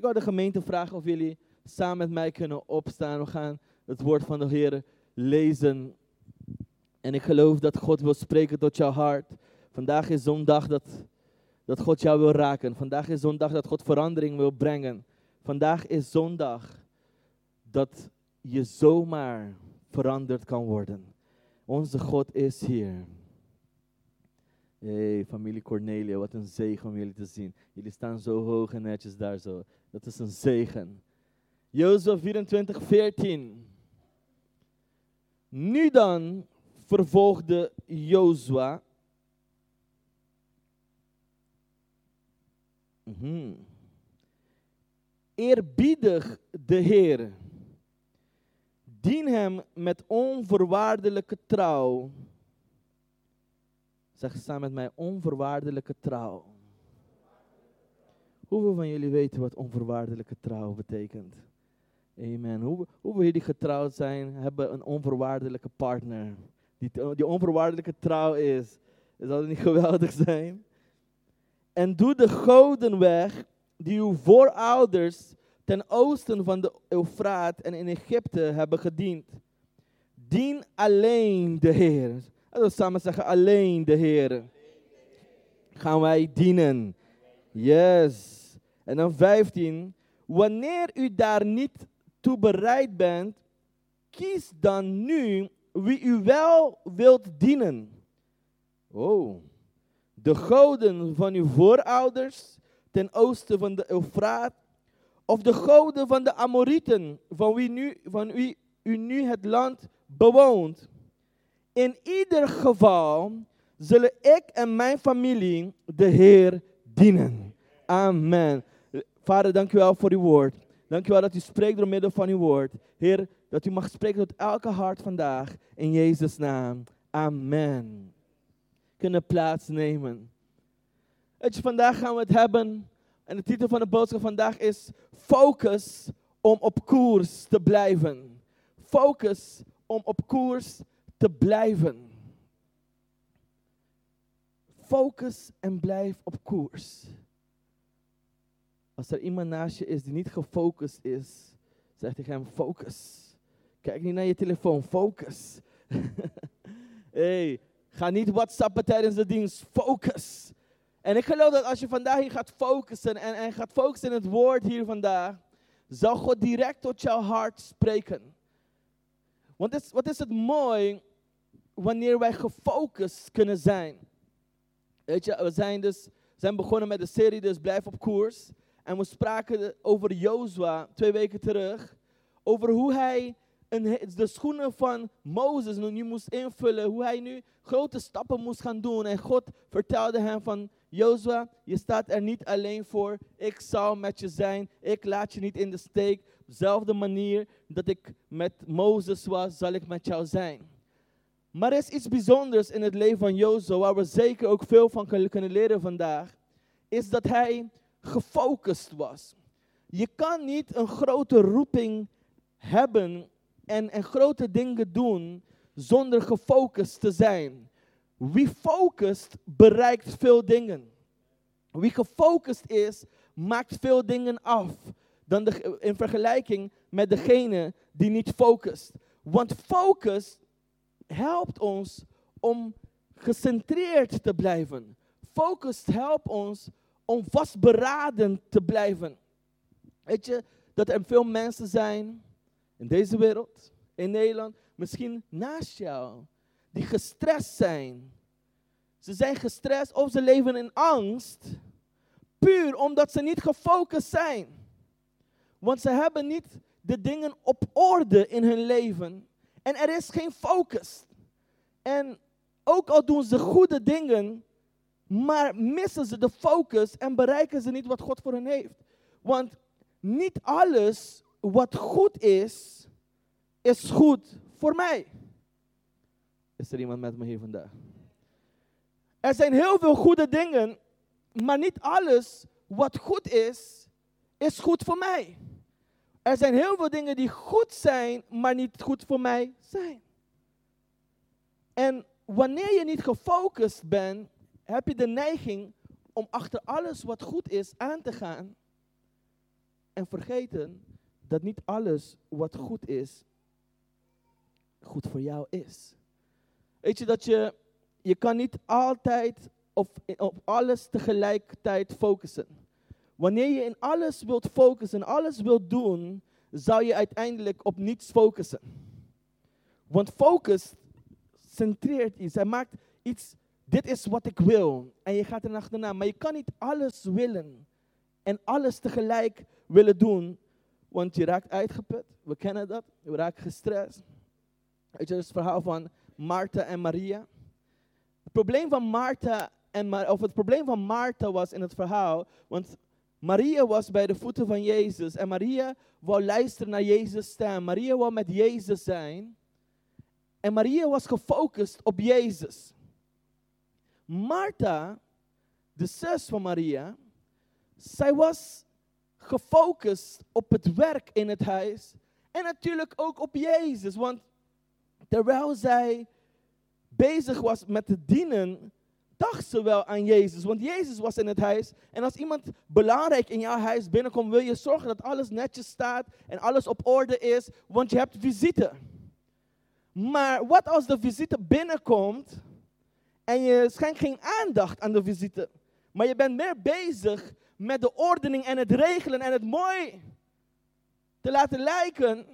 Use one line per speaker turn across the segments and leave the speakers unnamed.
Ik wou de gemeente vragen of jullie samen met mij kunnen opstaan. We gaan het woord van de Heer lezen. En ik geloof dat God wil spreken tot jouw hart. Vandaag is zo'n dag dat, dat God jou wil raken. Vandaag is zo'n dag dat God verandering wil brengen. Vandaag is zo'n dag dat je zomaar veranderd kan worden. Onze God is hier. Hey, familie Cornelia, wat een zegen om jullie te zien. Jullie staan zo hoog en netjes daar zo. Dat is een zegen. Jozua 24, 14. Nu dan, vervolgde Jozua. Mhm. Eerbiedig de Heer. Dien hem met onvoorwaardelijke trouw. Zeg samen met mij, onvoorwaardelijke trouw. Hoeveel van jullie weten wat onvoorwaardelijke trouw betekent? Amen. Hoe, hoeveel jullie getrouwd zijn, hebben een onvoorwaardelijke partner. Die, die onvoorwaardelijke trouw is. Zou dat niet geweldig zijn? En doe de goden weg die uw voorouders ten oosten van de Eufraat en in Egypte hebben gediend. Dien alleen de Heer. Laten we samen zeggen, alleen de Heer. Gaan wij dienen. Yes. En dan 15. Wanneer u daar niet toe bereid bent, kies dan nu wie u wel wilt dienen. Oh. De goden van uw voorouders ten oosten van de Eufraat, of de goden van de Amorieten, van wie, nu, van wie u nu het land bewoont. In ieder geval zullen ik en mijn familie de Heer dienen. Amen. Vader, dank u wel voor uw woord. Dank u wel dat u spreekt door middel van uw woord. Heer, dat u mag spreken tot elke hart vandaag. In Jezus' naam. Amen. Kunnen plaatsnemen. Je, vandaag gaan we het hebben. En de titel van de boodschap vandaag is Focus om op koers te blijven. Focus om op koers te blijven. Focus en blijf op koers. Als er iemand naast je is die niet gefocust is, zeg tegen hem: focus. Kijk niet naar je telefoon, focus. hey, ga niet WhatsAppen tijdens de dienst, focus. En ik geloof dat als je vandaag hier gaat focussen en, en gaat focussen in het woord hier vandaag, zal God direct tot jouw hart spreken. Want wat is het mooi wanneer wij gefocust kunnen zijn. Weet je, we zijn dus zijn begonnen met de serie, dus blijf op koers. En we spraken over Jozua twee weken terug. Over hoe hij een, de schoenen van Mozes nu moest invullen. Hoe hij nu grote stappen moest gaan doen. En God vertelde hem van, Jozua, je staat er niet alleen voor. Ik zal met je zijn. Ik laat je niet in de steek. Op dezelfde manier dat ik met Mozes was, zal ik met jou zijn. Maar er is iets bijzonders in het leven van Jozua, waar we zeker ook veel van kunnen leren vandaag. Is dat hij gefocust was. Je kan niet een grote roeping hebben en, grote dingen doen zonder gefocust te zijn. Wie focust bereikt veel dingen. Wie gefocust is, maakt veel dingen af dan in vergelijking met degene die niet focust. Want focus helpt ons om gecentreerd te blijven. Focus helpt ons om vastberaden te blijven. Weet je dat er veel mensen zijn in deze wereld, in Nederland, misschien naast jou, die gestrest zijn. Ze zijn gestrest of ze leven in angst, puur omdat ze niet gefocust zijn. Want ze hebben niet de dingen op orde in hun leven. En er is geen focus. En ook al doen ze goede dingen, maar missen ze de focus en bereiken ze niet wat God voor hen heeft. Want niet alles wat goed is, is goed voor mij. Is er iemand met me hier vandaag? Er zijn heel veel goede dingen, maar niet alles wat goed is, is goed voor mij. Er zijn heel veel dingen die goed zijn, maar niet goed voor mij zijn. En wanneer je niet gefocust bent, heb je de neiging om achter alles wat goed is aan te gaan. En vergeten dat niet alles wat goed is, goed voor jou is. Weet je dat je, je kan niet altijd op, op alles tegelijkertijd focussen. Wanneer je in alles wilt focussen, alles wilt doen, zou je uiteindelijk op niets focussen. Want focus centreert iets. Hij maakt iets, dit is wat ik wil. En je gaat er achterna. Maar je kan niet alles willen en alles tegelijk willen doen. Want je raakt uitgeput. We kennen dat. Je raakt gestrest. Weet je, het verhaal van Martha en Maria. Het probleem van Martha en of het probleem van Martha was in het verhaal, want Maria was bij de voeten van Jezus en Maria wou luisteren naar Jezus' stem. Maria wou met Jezus zijn. En Maria was gefocust op Jezus. Martha, de zus van Maria, zij was gefocust op het werk in het huis en natuurlijk ook op Jezus. Want terwijl zij bezig was met te dienen, dacht ze wel aan Jezus. Want Jezus was in het huis. En als iemand belangrijk in jouw huis binnenkomt, wil je zorgen dat alles netjes staat en alles op orde is, want je hebt visite. Maar wat als de visite binnenkomt en je schenkt geen aandacht aan de visite, maar je bent meer bezig met de ordening en het regelen en het mooi te laten lijken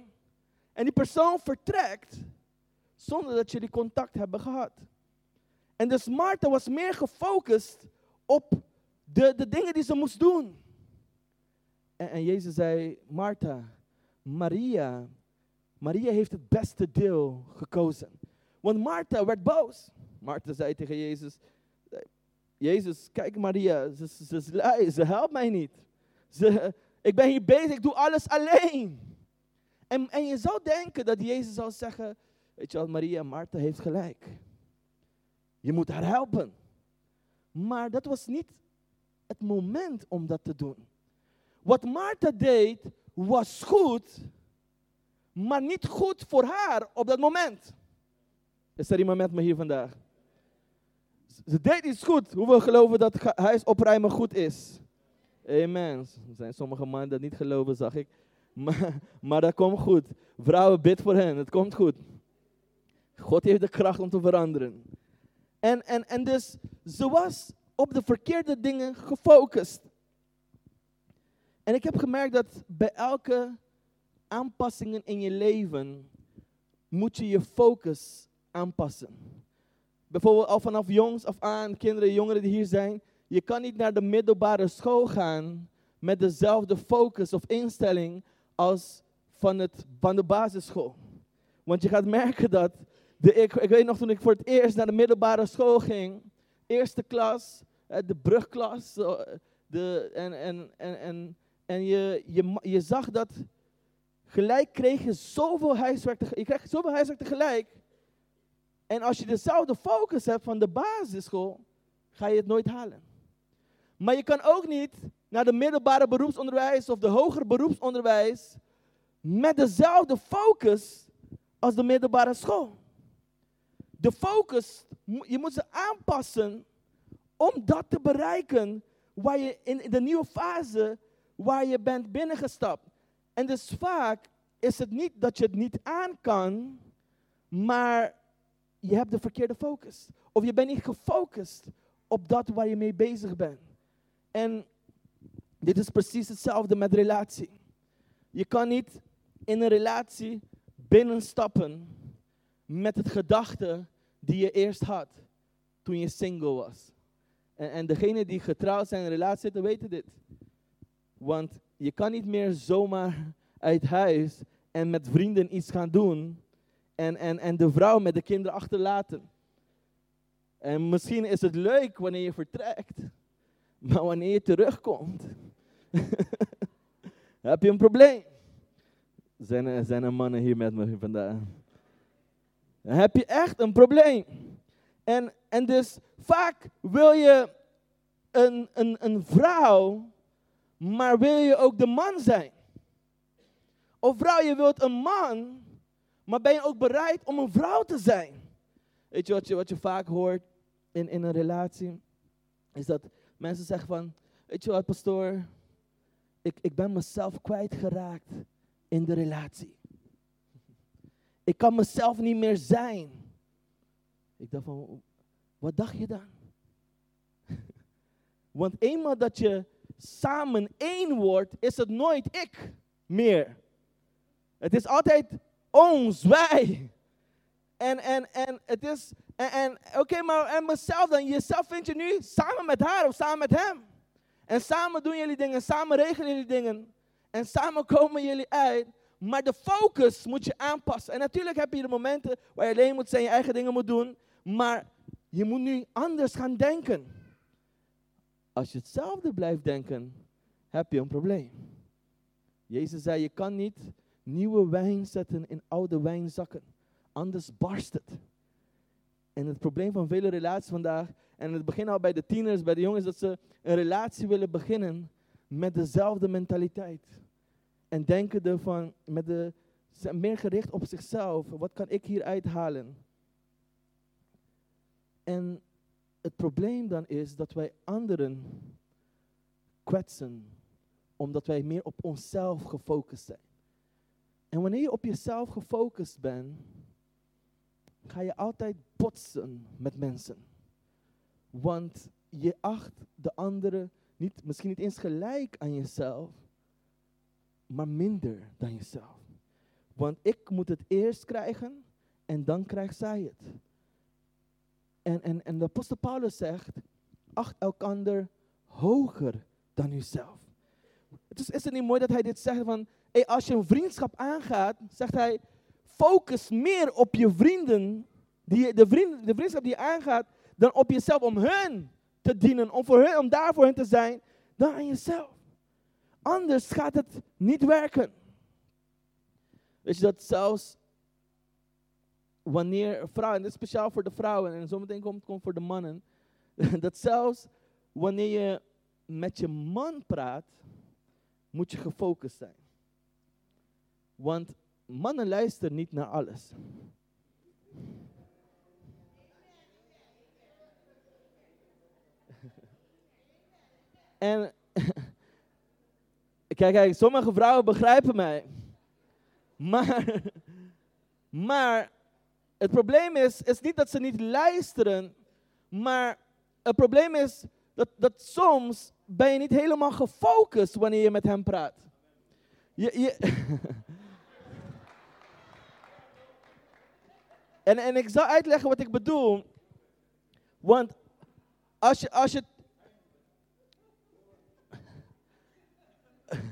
en die persoon vertrekt zonder dat jullie contact hebben gehad. En dus Martha was meer gefocust op de, de dingen die ze moest doen. En, en Jezus zei, Martha, Maria, Maria heeft het beste deel gekozen. Want Martha werd boos. Martha zei tegen Jezus, Jezus, kijk Maria, ze, ze, ze, ze helpt mij niet. Ze, ik ben hier bezig, ik doe alles alleen. En, en je zou denken dat Jezus zou zeggen, weet je wat, Maria, Martha heeft gelijk. Je moet haar helpen. Maar dat was niet het moment om dat te doen. Wat Martha deed was goed, maar niet goed voor haar op dat moment. Is er iemand met me hier vandaag? Ze deed iets goed. Hoeveel geloven dat huis opruimen goed is? Amen. Er zijn sommige mannen dat niet geloven, zag ik. Maar, maar dat komt goed. Vrouwen, bid voor hen. Het komt goed. God heeft de kracht om te veranderen. En, en, en dus, ze was op de verkeerde dingen gefocust. En ik heb gemerkt dat bij elke aanpassingen in je leven moet je je focus aanpassen. Bijvoorbeeld al vanaf jongs af aan, kinderen, jongeren die hier zijn, je kan niet naar de middelbare school gaan met dezelfde focus of instelling als van, het, van de basisschool. Want je gaat merken dat de, ik, ik weet nog toen ik voor het eerst naar de middelbare school ging, eerste klas, eh, de brugklas, de, en, en, en, en, en je, je, je zag dat gelijk kreeg je zoveel huiswerk, je krijgt zoveel huiswerk tegelijk. En als je dezelfde focus hebt van de basisschool, ga je het nooit halen. Maar je kan ook niet naar de middelbare beroepsonderwijs of de hoger beroepsonderwijs met dezelfde focus als de middelbare school de focus, je moet ze aanpassen om dat te bereiken waar je in de nieuwe fase waar je bent binnengestapt. En dus vaak is het niet dat je het niet aan kan, maar je hebt de verkeerde focus. Of je bent niet gefocust op dat waar je mee bezig bent. En dit is precies hetzelfde met relatie. Je kan niet in een relatie binnenstappen met het gedachte die je eerst had toen je single was. En, en degene die getrouwd zijn in een relatie zitten, weten dit. Want je kan niet meer zomaar uit huis en met vrienden iets gaan doen en, en, en de vrouw met de kinderen achterlaten. En misschien is het leuk wanneer je vertrekt, maar wanneer je terugkomt, heb je een probleem. Zijn zijn er mannen hier met me vandaag? Dan heb je echt een probleem. En, en dus vaak wil je een, een, een vrouw, maar wil je ook de man zijn. Of vrouw, je wilt een man, maar ben je ook bereid om een vrouw te zijn. Weet je wat je, wat je vaak hoort in, in een relatie? Is dat mensen zeggen van, weet je wat pastoor, ik, ik ben mezelf kwijtgeraakt in de relatie. Ik kan mezelf niet meer zijn. Ik dacht van, wat dacht je dan? Want eenmaal dat je samen één wordt, is het nooit ik meer. Het is altijd ons, wij. En, en, en het is, en, en oké, maar en mezelf dan, jezelf vind je nu samen met haar of samen met hem. En samen doen jullie dingen, samen regelen jullie dingen. En samen komen jullie uit. Maar de focus moet je aanpassen. En natuurlijk heb je de momenten waar je alleen moet zijn, je eigen dingen moet doen. Maar je moet nu anders gaan denken. Als je hetzelfde blijft denken, heb je een probleem. Jezus zei, je kan niet nieuwe wijn zetten in oude wijnzakken. Anders barst het. En het probleem van vele relaties vandaag, en het begint al bij de tieners, bij de jongens, dat ze een relatie willen beginnen met dezelfde mentaliteit. En denken ervan, met de, zijn meer gericht op zichzelf. Wat kan ik hier uithalen? En het probleem dan is dat wij anderen kwetsen, omdat wij meer op onszelf gefocust zijn. En wanneer je op jezelf gefocust bent, ga je altijd botsen met mensen. Want je acht de anderen niet, misschien niet eens gelijk aan jezelf, maar minder dan jezelf. Want ik moet het eerst krijgen en dan krijgt zij het. En, en, en de apostel Paulus zegt, acht elkander hoger dan uzelf. Het is, het niet mooi dat hij dit zegt van, als je een vriendschap aangaat, zegt hij, focus meer op je vrienden, die, de, vriend, de vriendschap die je aangaat, dan op jezelf om hun te dienen, om, voor hun, om daar voor hen te zijn, dan aan jezelf. Anders gaat het niet werken. Weet je dat zelfs wanneer vrouwen, en dit is speciaal voor de vrouwen en zometeen komt het voor de mannen, dat zelfs wanneer je met je man praat, moet je gefocust zijn. Want mannen luisteren niet naar alles. En kijk, sommige vrouwen begrijpen mij. Maar, maar het probleem is, is niet dat ze niet luisteren, maar het probleem is dat, dat soms ben je niet helemaal gefocust wanneer je met hem praat. Je, je en, en ik zal uitleggen wat ik bedoel. Want als je, als je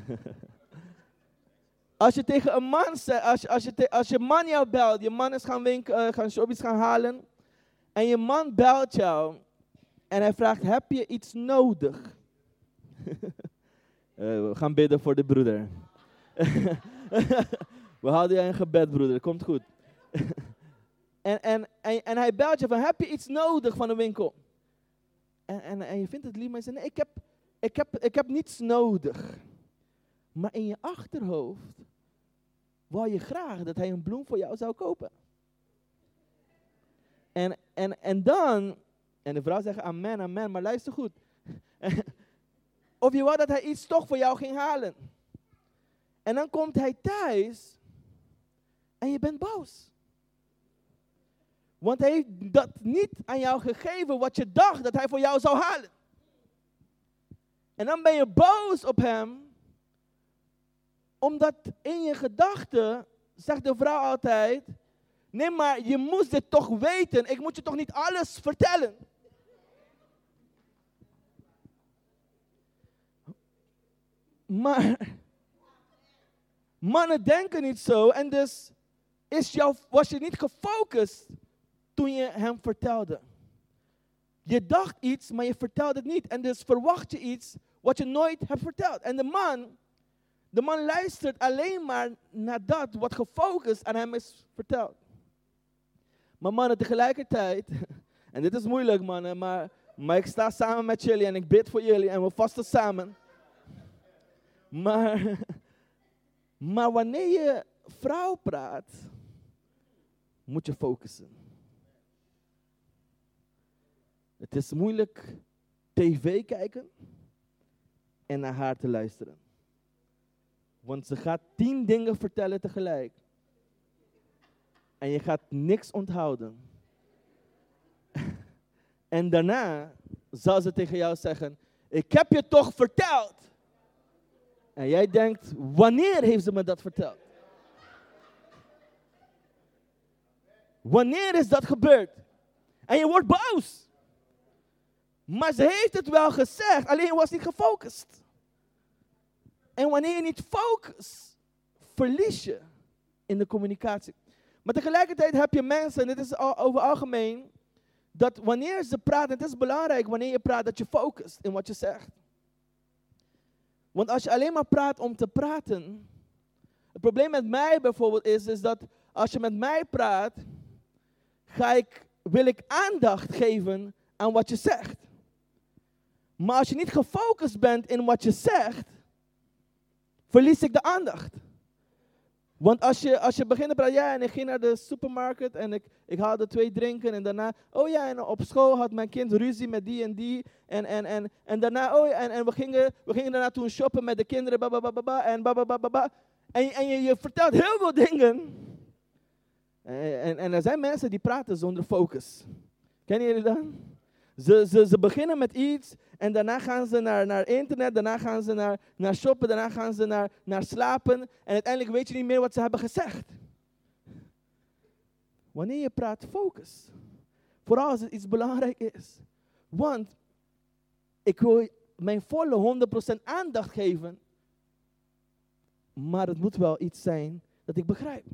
Als je tegen een man zegt, als, als, je als je man jou belt, je man is gaan winkelen, uh, gaan shoppies gaan halen. En je man belt jou en hij vraagt, heb je iets nodig? uh, we gaan bidden voor de broeder. we houden je in gebed, broeder. Komt goed. en, en, en, en, hij belt je van, heb je iets nodig van de winkel? En, en, en je vindt het lief, maar je zegt, nee, ik heb, ik, heb, ik heb niets nodig. Maar in je achterhoofd wou je graag dat hij een bloem voor jou zou kopen. En, en, en dan, en de vrouw zegt amen, amen, maar luister goed. of je wou dat hij iets toch voor jou ging halen. En dan komt hij thuis en je bent boos. Want hij heeft dat niet aan jou gegeven wat je dacht dat hij voor jou zou halen. En dan ben je boos op hem omdat in je gedachten, zegt de vrouw altijd, nee maar je moest dit toch weten, ik moet je toch niet alles vertellen. Maar mannen denken niet zo en dus is was je niet gefocust toen je hem vertelde. Je dacht iets, maar je vertelde het niet. En dus verwacht je iets wat je nooit hebt verteld. En de man de man luistert alleen maar naar dat wat gefocust aan hem is verteld. Maar mannen, tegelijkertijd, en dit is moeilijk mannen, maar, maar ik sta samen met jullie en ik bid voor jullie en we vasten samen. Maar, maar wanneer je vrouw praat, moet je focussen. Het is moeilijk tv kijken en naar haar te luisteren. Want ze gaat tien dingen vertellen tegelijk. En je gaat niks onthouden. en daarna zal ze tegen jou zeggen: Ik heb je toch verteld. En jij denkt: Wanneer heeft ze me dat verteld? Wanneer is dat gebeurd? En je wordt boos. Maar ze heeft het wel gezegd, alleen je was niet gefocust. En wanneer je niet focust, verlies je in de communicatie. Maar tegelijkertijd heb je mensen, en dit is over algemeen, dat wanneer ze praten, het is belangrijk wanneer je praat dat je focust in wat je zegt. Want als je alleen maar praat om te praten, het probleem met mij bijvoorbeeld is, is dat als je met mij praat, ga ik, wil ik aandacht geven aan wat je zegt. Maar als je niet gefocust bent in wat je zegt, verlies ik de aandacht. Want als je, als je begint te praten, ja, en ik ging naar de supermarkt en ik, ik haalde twee drinken en daarna, oh ja, en op school had mijn kind ruzie met die en die. En, en, en, en daarna, oh ja, en, en we, gingen, we gingen daarna toen shoppen met de kinderen, babababa, en babababa. En, en je, je vertelt heel veel dingen. En, en, en er zijn mensen die praten zonder focus. Kennen jullie dat? Ze, ze, ze beginnen met iets en daarna gaan ze naar, naar internet, daarna gaan ze naar, naar shoppen, daarna gaan ze naar, naar slapen. En uiteindelijk weet je niet meer wat ze hebben gezegd. Wanneer je praat, focus. Vooral als het iets belangrijk is. Want ik wil mijn volle 100% aandacht geven. Maar het moet wel iets zijn dat ik begrijp.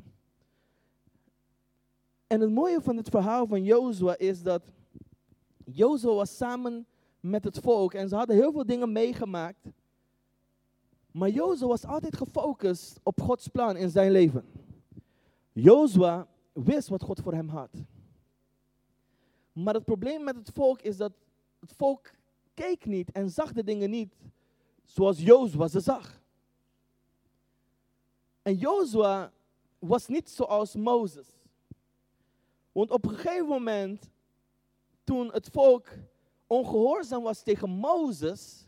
En het mooie van het verhaal van Jozua is dat Jozua was samen met het volk en ze hadden heel veel dingen meegemaakt. Maar Jozua was altijd gefocust op Gods plan in zijn leven. Jozua wist wat God voor hem had. Maar het probleem met het volk is dat het volk keek niet en zag de dingen niet zoals Jozua ze zag. En Jozua was niet zoals Mozes. Want op een gegeven moment toen het volk ongehoorzaam was tegen Mozes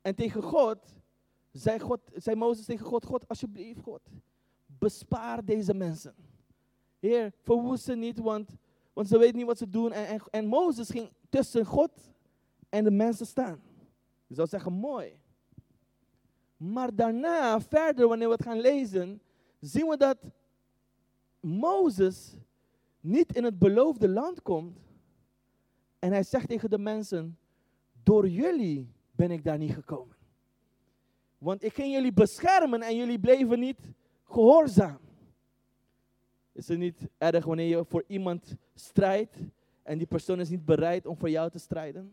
en tegen God, zei, God, zei Mozes tegen God, God, alsjeblieft, God, bespaar deze mensen. Heer, verwoest ze niet, want, want ze weten niet wat ze doen. En, en, en Mozes ging tussen God en de mensen staan. Je zou zeggen, mooi. Maar daarna, verder, wanneer we het gaan lezen, zien we dat Mozes niet in het beloofde land komt, en hij zegt tegen de mensen, door jullie ben ik daar niet gekomen. Want ik ging jullie beschermen en jullie bleven niet gehoorzaam. Is het niet erg wanneer je voor iemand strijdt en die persoon is niet bereid om voor jou te strijden?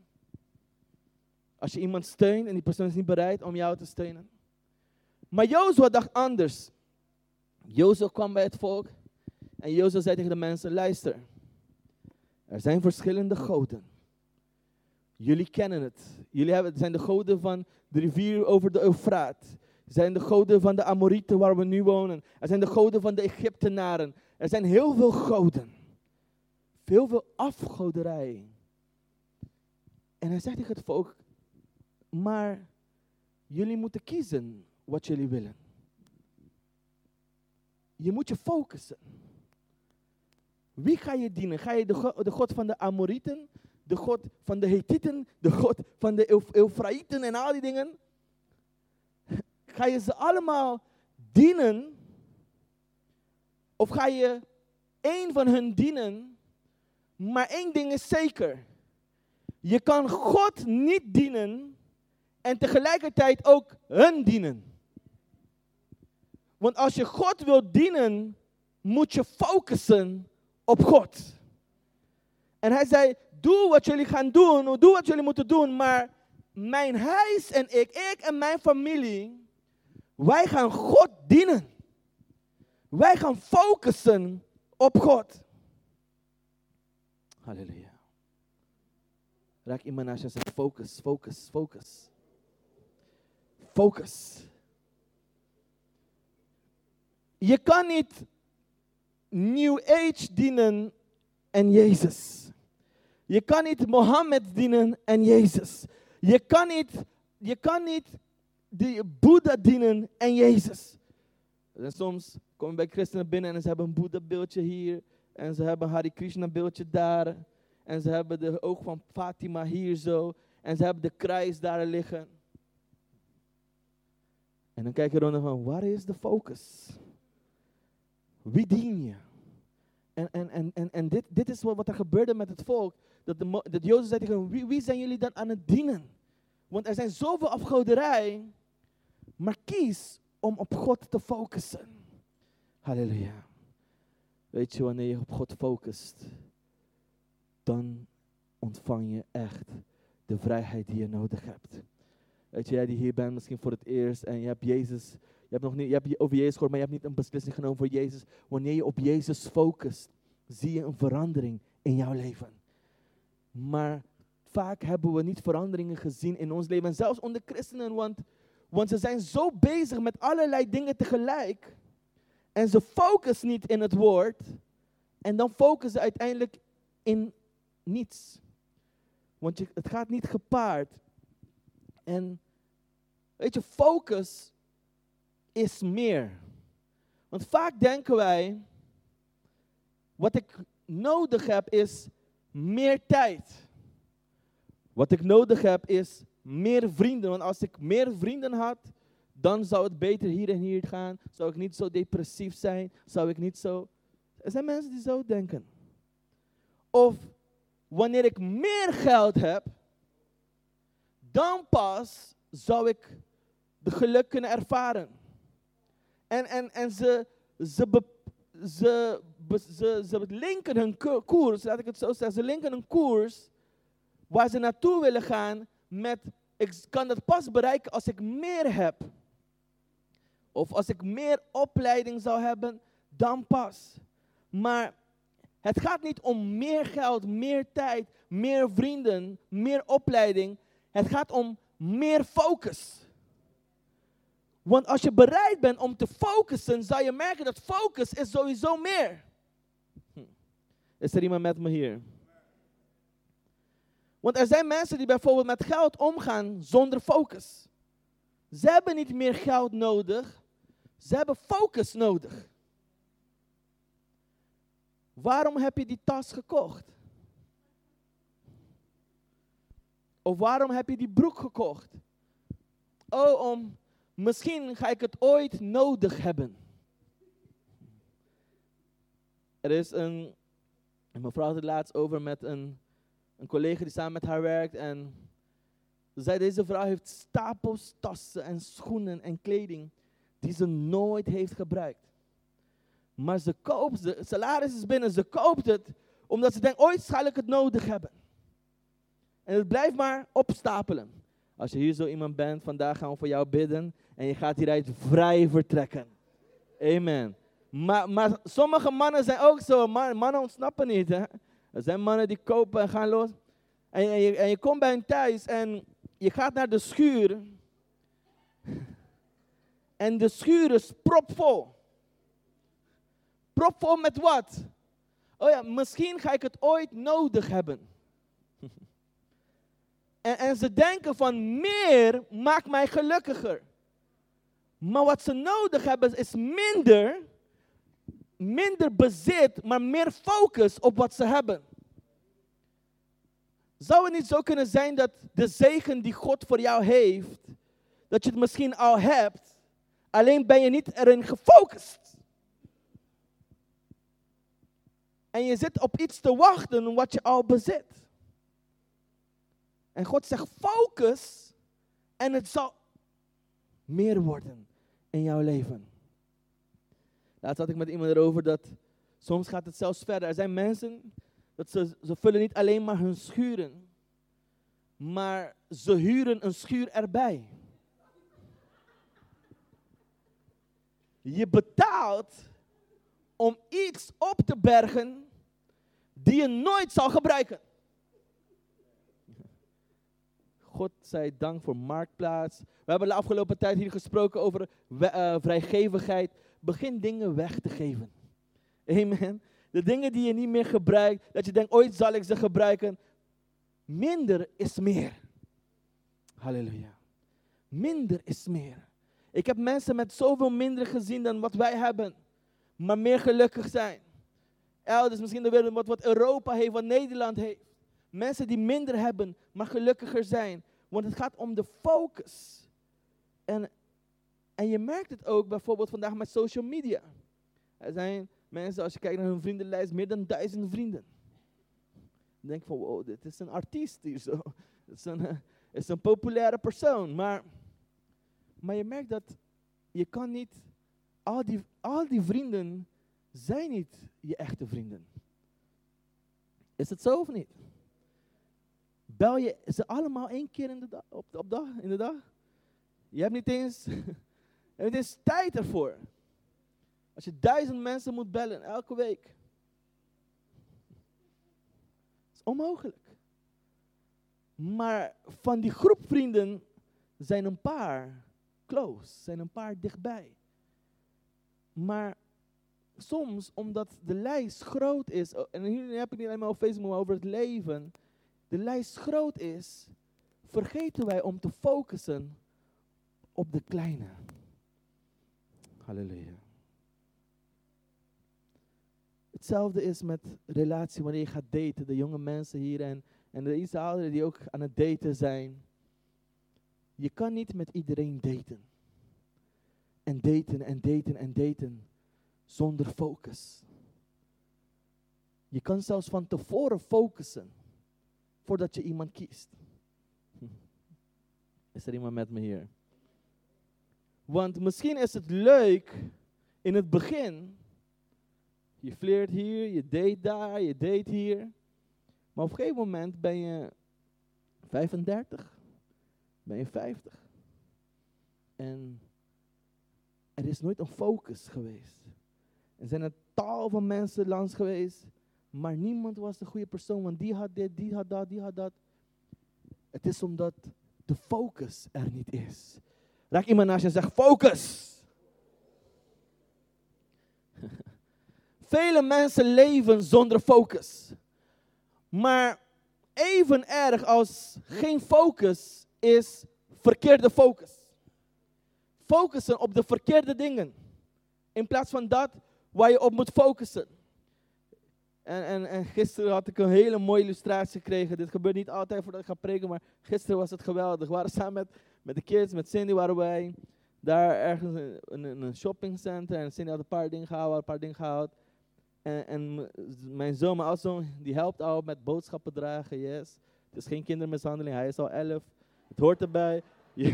Als je iemand steunt en die persoon is niet bereid om jou te steunen. Maar Jozua dacht anders. Jozua kwam bij het volk en Jozua zei tegen de mensen, luister. Er zijn verschillende goden. Jullie kennen het. Jullie hebben, het zijn de goden van de rivier over de Eufraat. Er zijn de goden van de Amorieten waar we nu wonen. Er zijn de goden van de Egyptenaren. Er zijn heel veel goden. Veel veel afgoderij. En hij zegt tegen het volk, maar jullie moeten kiezen wat jullie willen. Je moet je focussen. Wie ga je dienen? Ga je de, de God van de Amorieten, de God van de Hethieten, de God van de Eufraïten en al die dingen? Ga je ze allemaal dienen? Of ga je één van hun dienen? Maar één ding is zeker. Je kan God niet dienen en tegelijkertijd ook hun dienen. Want als je God wilt dienen, moet je focussen op God. En hij zei, doe wat jullie gaan doen, doe wat jullie moeten doen, maar mijn huis en ik, ik en mijn familie, wij gaan God dienen. Wij gaan focussen op God. Halleluja. Raak iemand naast je zegt, focus, focus, focus. Focus. Je kan niet New Age dienen en Jezus. Je kan niet Mohammed dienen en Jezus. Je kan niet, je kan niet die Boeddha dienen en Jezus. En soms komen bij christenen binnen en ze hebben een Boeddha beeldje hier. En ze hebben een Hare Krishna beeldje daar. En ze hebben de oog van Fatima hier zo. En ze hebben de kruis daar liggen. En dan kijk je rond van, waar is de focus? Wie dien je? En, en, en, en, en dit, dit is wat, er gebeurde met het volk. Dat de, dat Joden zeiden tegen wie zijn jullie dan aan het dienen? Want er zijn zoveel afgoderij. Maar kies om op God te focussen. Halleluja. Weet je, wanneer je op God focust, dan ontvang je echt de vrijheid die je nodig hebt. Weet je, jij die hier bent misschien voor het eerst en je hebt Jezus, je hebt nog niet, je hebt over Jezus gehoord, maar je hebt niet een beslissing genomen voor Jezus. Wanneer je op Jezus focust, zie je een verandering in jouw leven. Maar vaak hebben we niet veranderingen gezien in ons leven. En zelfs onder christenen, want, want ze zijn zo bezig met allerlei dingen tegelijk. En ze focussen niet in het woord. En dan focussen ze uiteindelijk in niets. Want je, het gaat niet gepaard. En weet je, focus is meer. Want vaak denken wij, wat ik nodig heb is meer tijd. Wat ik nodig heb is meer vrienden. Want als ik meer vrienden had, dan zou het beter hier en hier gaan. Zou ik niet zo depressief zijn. Zou ik niet zo. Er zijn mensen die zo denken. Of wanneer ik meer geld heb, dan pas zou ik de geluk kunnen ervaren. En, en, en ze, ze, ze, ze, ze linken hun ko- koers, laat ik het zo zeggen, ze linken een koers waar ze naartoe willen gaan met, ik kan dat pas bereiken als ik meer heb. Of als ik meer opleiding zou hebben, dan pas. Maar het gaat niet om meer geld, meer tijd, meer vrienden, meer opleiding. Het gaat om meer focus. Want als je bereid bent om te focussen, zal je merken dat focus is sowieso meer. Hm. Is er iemand met me hier? Want er zijn mensen die bijvoorbeeld met geld omgaan zonder focus. Ze hebben niet meer geld nodig, ze hebben focus nodig. Waarom heb je die tas gekocht? Of waarom heb je die broek gekocht? Oh, om misschien ga ik het ooit nodig hebben. Er is een, een mevrouw had het laatst over met een, een collega die samen met haar werkt. En ze zei, deze vrouw heeft stapels tassen en schoenen en kleding die ze nooit heeft gebruikt. Maar ze koopt, ze, salaris is binnen, ze koopt het omdat ze denkt, ooit zal ik het nodig hebben. En het blijft maar opstapelen. Als je hier zo iemand bent, vandaag gaan we voor jou bidden en je gaat hieruit vrij vertrekken. Amen. Maar, maar sommige mannen zijn ook zo, man, mannen ontsnappen niet. Hè? Er zijn mannen die kopen en gaan los. En, en, je, en je komt bij hen thuis en je gaat naar de schuur. En de schuur is propvol. Propvol met wat? Oh ja, misschien ga ik het ooit nodig hebben. En, ze denken van meer maakt mij gelukkiger. Maar wat ze nodig hebben is minder, minder bezit, maar meer focus op wat ze hebben. Zou het niet zo kunnen zijn dat de zegen die God voor jou heeft, dat je het misschien al hebt, alleen ben je niet erin gefocust? En je zit op iets te wachten wat je al bezit. En God zegt focus en het zal meer worden in jouw leven. Laatst had ik met iemand erover dat soms gaat het zelfs verder. Er zijn mensen dat ze, ze vullen niet alleen maar hun schuren, maar ze huren een schuur erbij. Je betaalt om iets op te bergen die je nooit zal gebruiken. God zij dank voor Marktplaats. We hebben de afgelopen tijd hier gesproken over eh, vrijgevigheid. Begin dingen weg te geven. Amen. De dingen die je niet meer gebruikt, dat je denkt, ooit zal ik ze gebruiken. Minder is meer. Halleluja. Minder is meer. Ik heb mensen met zoveel minder gezien dan wat wij hebben, maar meer gelukkig zijn. Elders misschien de wereld wat Europa heeft, wat Nederland heeft. Mensen die minder hebben, maar gelukkiger zijn. Want het gaat om de focus. En, en je merkt het ook bijvoorbeeld vandaag met social media. Er zijn mensen, als je kijkt naar hun vriendenlijst, meer dan duizend vrienden. Denk van, wow, dit is een artiest hier zo. Het is een, is een populaire persoon. Maar, maar je merkt dat je kan niet, al die, al die vrienden zijn niet je echte vrienden. Is het zo of niet? Bel je ze allemaal één keer in de, dag, op, op dag, in de dag? Je hebt niet eens, je eens tijd ervoor. Als je duizend mensen moet bellen elke week. Dat is onmogelijk. Maar van die groep vrienden zijn een paar close, zijn een paar dichtbij. Maar soms, omdat de lijst groot is, oh, en hier heb ik niet alleen maar op Facebook, maar over het leven. De lijst groot is, vergeten wij om te focussen op de kleine. Halleluja. Hetzelfde is met relatie wanneer je gaat daten. De jonge mensen hier en, en de iets ouderen die ook aan het daten zijn. Je kan niet met iedereen daten. En daten en daten en daten zonder focus. Je kan zelfs van tevoren focussen voordat je iemand kiest. Is er iemand met me hier? Want misschien is het leuk in het begin. Je flirt hier, je date daar, je date hier. Maar op een gegeven moment ben je 35, ben je 50. En er is nooit een focus geweest. Er zijn een tal van mensen langs geweest, maar niemand was de goede persoon, want die had dit, die had dat, die had dat. Het is omdat de focus er niet is. Raak iemand naast je en zeg focus. Vele mensen leven zonder focus. Maar even erg als geen focus is verkeerde focus. Focussen op de verkeerde dingen. In plaats van dat waar je op moet focussen. En, en, en gisteren had ik een hele mooie illustratie gekregen. Dit gebeurt niet altijd voordat ik ga preken, maar gisteren was het geweldig. We waren samen met, met de kids, met Cindy waren wij daar ergens in, een shoppingcenter. En Cindy had een paar dingen gehaald, een paar dingen gehaald. En, en mijn zoon, mijn die helpt al met boodschappen dragen, yes. Het is geen kindermishandeling, hij is al elf. Het hoort erbij.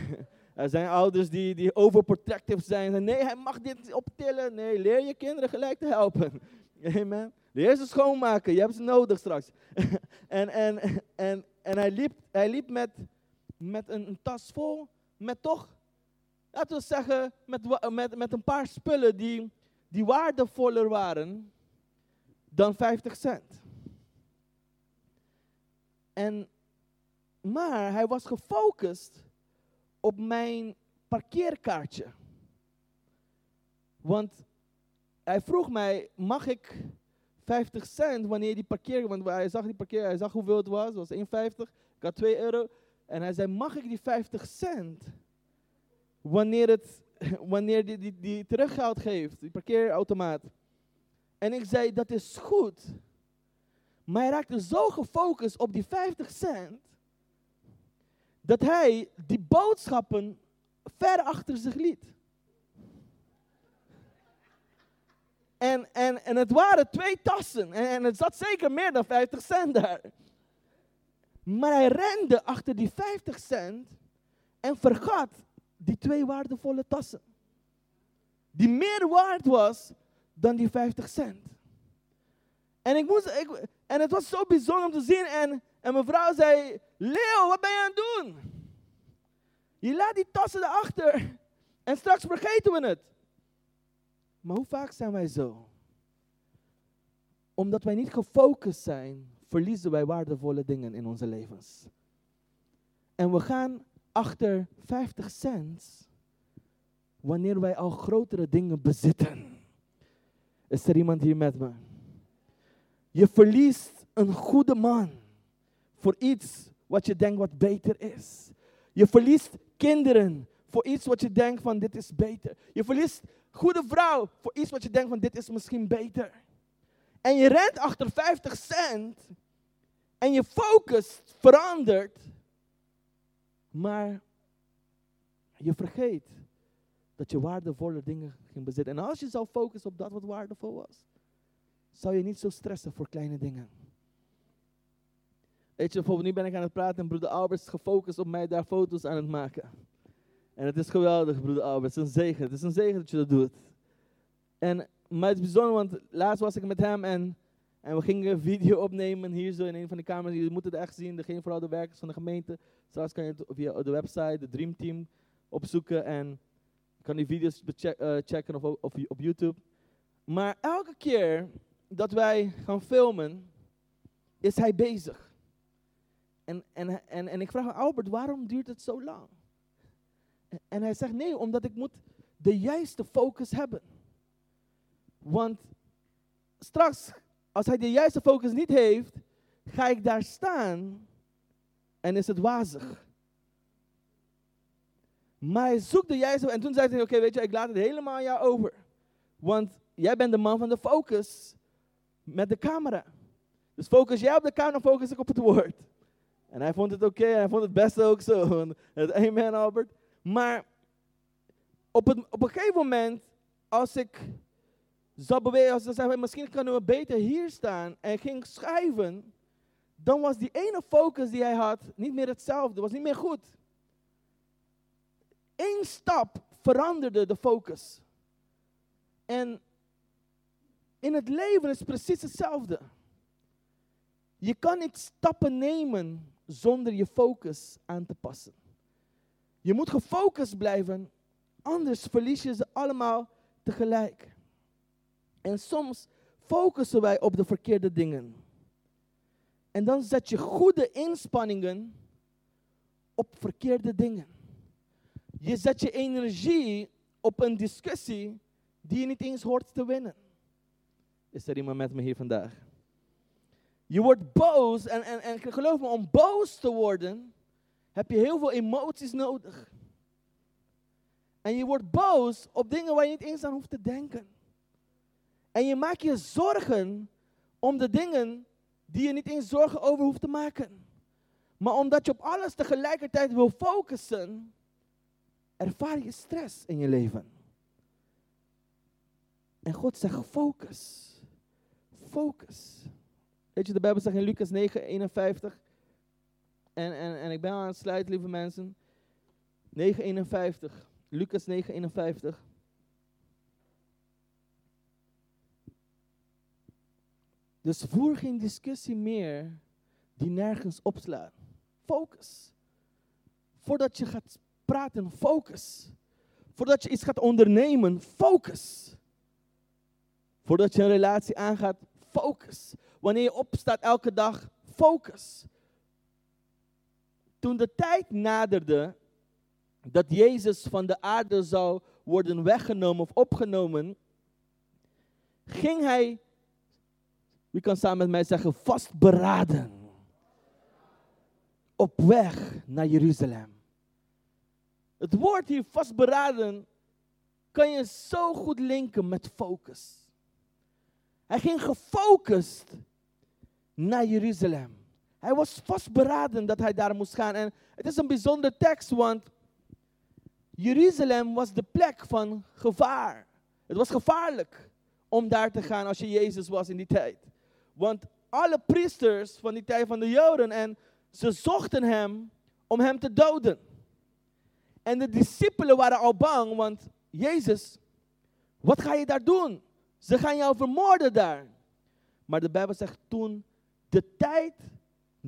Er zijn ouders die, die overprotective zijn. Nee, hij mag dit optillen. Nee, leer je kinderen gelijk te helpen. Amen. Leer ze schoonmaken. Je hebt ze nodig straks. en, en, en, en hij liep, hij liep met, met een, een tas vol. Met toch, laten we zeggen, met, met, met een paar spullen die, die waardevoller waren dan 50 cent. En, maar hij was gefocust op mijn parkeerkaartje. Want hij vroeg mij, mag ik 50 cent wanneer die parkeer, want hij zag die parkeer, hij zag hoeveel het was, het was 1,50, ik had 2 euro. En hij zei, mag ik die 50 cent wanneer, het, wanneer die, die, die geeft, die parkeerautomaat. En ik zei, dat is goed. Maar hij raakte zo gefocust op die 50 cent, dat hij die boodschappen ver achter zich liet. En, en, en het waren twee tassen. En, en het zat zeker meer dan 50 cent daar. Maar hij rende achter die 50 cent en vergat die twee waardevolle tassen. Die meer waard was dan die 50 cent. En, ik moest, ik, en het was zo bijzonder om te zien. En, en mijn vrouw zei, Leo, wat ben je aan het doen? Je laat die tassen erachter en straks vergeten we het. Maar hoe vaak zijn wij zo? Omdat wij niet gefocust zijn, verliezen wij waardevolle dingen in onze levens. En we gaan achter 50 cent wanneer wij al grotere dingen bezitten. Is er iemand hier met me? Je verliest een goede man voor iets wat je denkt wat beter is. Je verliest kinderen voor iets wat je denkt van dit is beter. Je verliest goede vrouw voor iets wat je denkt van dit is misschien beter. En je rent achter 50 cent en je focus verandert, maar je vergeet dat je waardevolle dingen ging bezitten. En als je zou focussen op dat wat waardevol was, zou je niet zo stressen voor kleine dingen. Weet je, bijvoorbeeld nu ben ik aan het praten en broeder Albert is gefocust op mij daar foto's aan het maken. En het is geweldig, broeder Albert. Het is een zegen. Het is een zegen dat je dat doet. En, maar het is bijzonder, want laatst was ik met hem en, en we gingen een video opnemen hier zo in een van de kamers. Jullie moeten het echt zien. Degene vooral de werkers van de gemeente. Straks kan je het via de website, de Dream Team, opzoeken. En kan die video's uh, checken of, op YouTube. Maar elke keer dat wij gaan filmen, is hij bezig. En, en, en, en ik vraag Albert, waarom duurt het zo lang? En hij zegt, nee, omdat ik moet de juiste focus hebben. Want straks, als hij de juiste focus niet heeft, ga ik daar staan en is het wazig. Maar hij zoekt de juiste, en toen zei hij, oké, weet je, ik laat het helemaal aan jou over. Want jij bent de man van de focus met de camera. Dus focus jij op de camera, focus ik op het woord. En hij vond het oké, en hij vond het beste ook zo. Amen, Albert. Maar op, het, op een gegeven moment, als ik zou bewegen, als ze zeggen, misschien kunnen we beter hier staan en ging schrijven, dan was die ene focus die hij had niet meer hetzelfde, was niet meer goed. Eén stap veranderde de focus. En in het leven is precies hetzelfde. Je kan niet stappen nemen zonder je focus aan te passen. Je moet gefocust blijven, anders verlies je ze allemaal tegelijk. En soms focussen wij op de verkeerde dingen. En dan zet je goede inspanningen op verkeerde dingen. Je zet je energie op een discussie die je niet eens hoort te winnen. Is er iemand met me hier vandaag? Je wordt boos en, en, en geloof me, om boos te worden heb je heel veel emoties nodig. En je wordt boos op dingen waar je niet eens aan hoeft te denken. En je maakt je zorgen om de dingen die je niet eens zorgen over hoeft te maken. Maar omdat je op alles tegelijkertijd wil focussen, ervaar je stress in je leven. En God zegt focus. Focus. Weet je, de Bijbel zegt in Lucas 9, 51. En, en, en ik ben aan het sluiten, lieve mensen. 9,51. Lucas 9,51. Dus voer geen discussie meer die nergens opslaat. Focus. Voordat je gaat praten, focus. Voordat je iets gaat ondernemen, focus. Voordat je een relatie aangaat, focus. Wanneer je opstaat elke dag, focus. Toen de tijd naderde dat Jezus van de aarde zou worden weggenomen of opgenomen, ging hij, wie kan samen met mij zeggen, vastberaden. Op weg naar Jeruzalem. Het woord hier vastberaden kan je zo goed linken met focus. Hij ging gefocust naar Jeruzalem. Hij was vastberaden dat hij daar moest gaan. En het is een bijzondere tekst, want Jeruzalem was de plek van gevaar. Het was gevaarlijk om daar te gaan als je Jezus was in die tijd. Want alle priesters van die tijd van de Joden en ze zochten hem om hem te doden. En de discipelen waren al bang, want Jezus, wat ga je daar doen? Ze gaan jou vermoorden daar. Maar de Bijbel zegt toen de tijd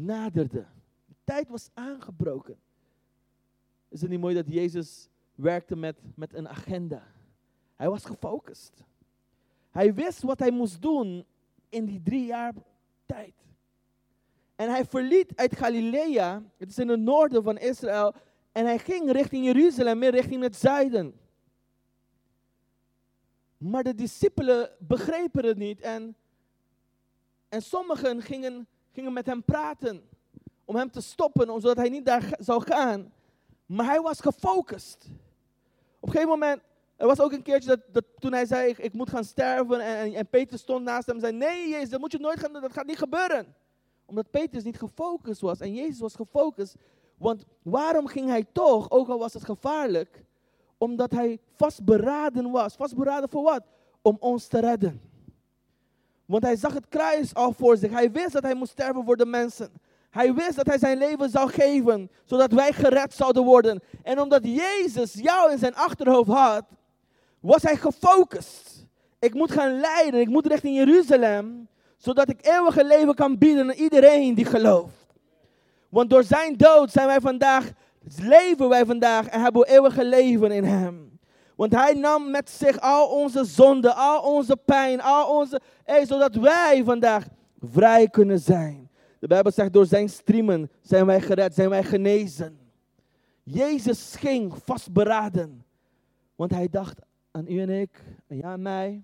naderde. De tijd was aangebroken. Is het niet mooi dat Jezus werkte met, met een agenda? Hij was gefocust. Hij wist wat hij moest doen in die drie jaar tijd. En hij verliet uit Galilea, het is in het noorden van Israël, en hij ging richting Jeruzalem, meer richting het zuiden. Maar de discipelen begrepen het niet en, en sommigen gingen, gingen met hem praten om hem te stoppen, zodat hij niet daar zou gaan. Maar hij was gefocust. Op een gegeven moment, er was ook een keertje dat, toen hij zei, ik, moet gaan sterven. En, en, Peter stond naast hem en zei, nee Jezus, dat moet je nooit gaan doen, dat gaat niet gebeuren. Omdat Petrus niet gefocust was en Jezus was gefocust. Want waarom ging hij toch, ook al was het gevaarlijk, omdat hij vastberaden was. Vastberaden voor wat? Om ons te redden. Want hij zag het kruis al voor zich. Hij wist dat hij moest sterven voor de mensen. Hij wist dat hij zijn leven zou geven, zodat wij gered zouden worden. En omdat Jezus jou in zijn achterhoofd had, was hij gefocust. Ik moet gaan leiden, ik moet richting Jeruzalem, zodat ik eeuwige leven kan bieden aan iedereen die gelooft. Want door zijn dood zijn wij vandaag, leven wij vandaag en hebben we eeuwige leven in hem. Want hij nam met zich al onze zonden, al onze pijn, al onze, hey, zodat wij vandaag vrij kunnen zijn. De Bijbel zegt, door zijn striemen zijn wij gered, zijn wij genezen. Jezus ging vastberaden. Want hij dacht aan u en ik, en ja aan mij.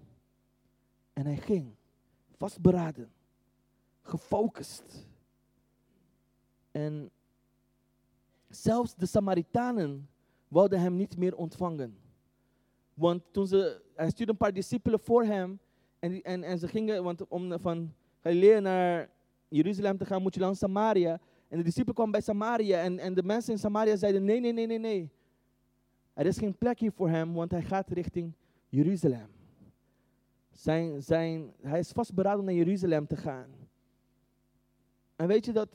En hij ging vastberaden, gefocust. En zelfs de Samaritanen wilden hem niet meer ontvangen. Want toen ze, hij stuurde een paar discipelen voor hem. En, en, en ze gingen, want om van Galilea naar Jeruzalem te gaan, moet je langs Samaria. En de discipelen kwamen bij Samaria. En, en de mensen in Samaria zeiden: Nee, nee, nee, nee, nee. Er is geen plek hier voor hem, want hij gaat richting Jeruzalem. Zijn, zijn, hij is vastberaden naar Jeruzalem te gaan. En weet je dat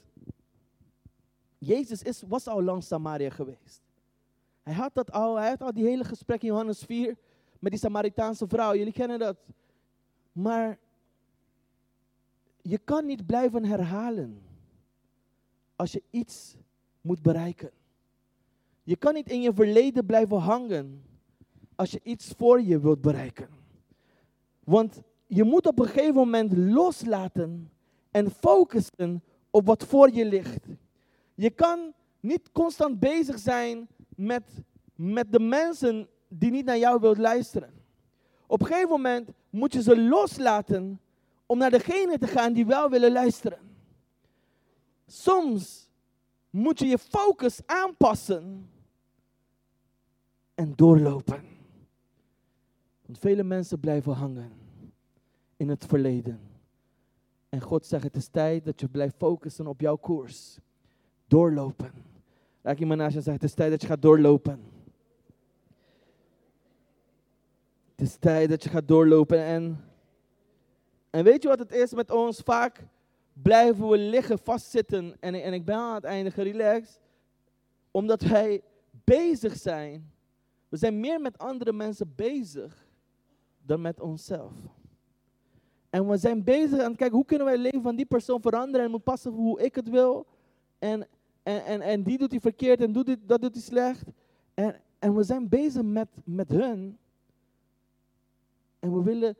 Jezus is, was al langs Samaria geweest. Hij had dat al, hij had al die hele gesprek in Johannes 4 met die Samaritaanse vrouw. Jullie kennen dat. Maar je kan niet blijven herhalen als je iets moet bereiken. Je kan niet in je verleden blijven hangen als je iets voor je wilt bereiken. Want je moet op een gegeven moment loslaten en focussen op wat voor je ligt. Je kan niet constant bezig zijn met, met de mensen die niet naar jou wilt luisteren. Op een gegeven moment moet je ze loslaten om naar degene te gaan die wel willen luisteren. Soms moet je je focus aanpassen en doorlopen. Want vele mensen blijven hangen in het verleden. En God zegt, het is tijd dat je blijft focussen op jouw koers. Doorlopen. Raak iemand naast je en zegt, het is tijd dat je gaat doorlopen. Het is tijd dat je gaat doorlopen. En, en weet je wat het is met ons? Vaak blijven we liggen, vastzitten. En, en ik ben aan het einde gerelaxed. Omdat wij bezig zijn. We zijn meer met andere mensen bezig dan met onszelf. En we zijn bezig aan het kijken hoe kunnen wij het leven van die persoon veranderen en moet passen hoe ik het wil. En, en, en, en die doet hij verkeerd en doet dit, dat doet hij slecht. En, en we zijn bezig met, met hun. En we willen